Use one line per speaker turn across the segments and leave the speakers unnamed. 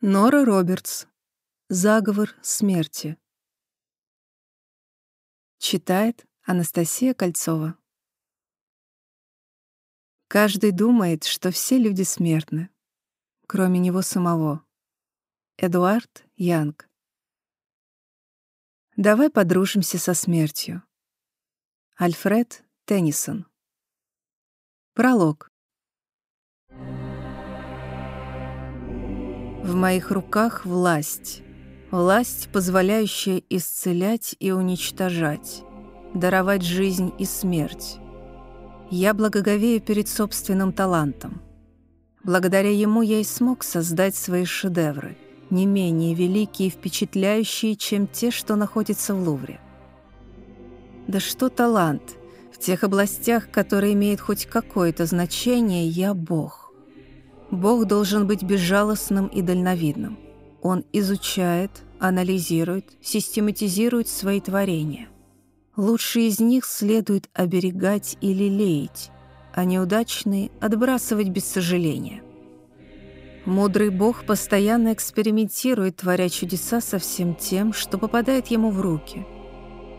Нора Робертс. Заговор смерти. Читает Анастасия Кольцова. Каждый думает, что все люди смертны, кроме него самого. Эдуард Янг. Давай подружимся со смертью. Альфред Теннисон. Пролог. Моих руках власть. Власть, позволяющая исцелять и уничтожать, даровать жизнь и смерть. Я благоговею перед собственным талантом. Благодаря ему я и смог создать свои шедевры, не менее великие и впечатляющие, чем те, что находятся в Лувре. Да что талант? В тех областях, которые имеют хоть какое-то значение, я Бог. Бог должен быть безжалостным и дальновидным. Он изучает, анализирует, систематизирует свои творения. Лучшие из них следует оберегать и лелеять, а неудачные — отбрасывать без сожаления. Мудрый Бог постоянно экспериментирует, творя чудеса со всем тем, что попадает ему в руки.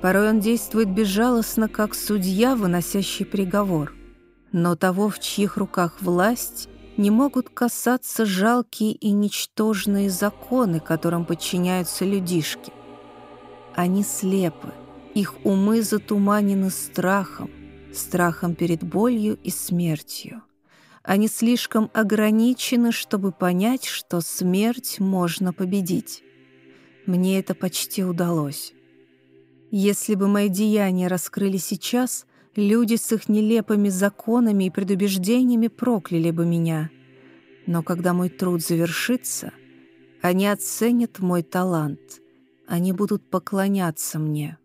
Порой он действует безжалостно, как судья, выносящий приговор. Но того, в чьих руках власть, не могут касаться жалкие и ничтожные законы, которым подчиняются людишки. Они слепы, их умы затуманены страхом, страхом перед болью и смертью. Они слишком ограничены, чтобы понять, что смерть можно победить. Мне это почти удалось. Если бы мои деяния раскрыли сейчас, Люди с их нелепыми законами и предубеждениями прокляли бы меня. Но когда мой труд завершится, они оценят мой талант. Они будут поклоняться мне.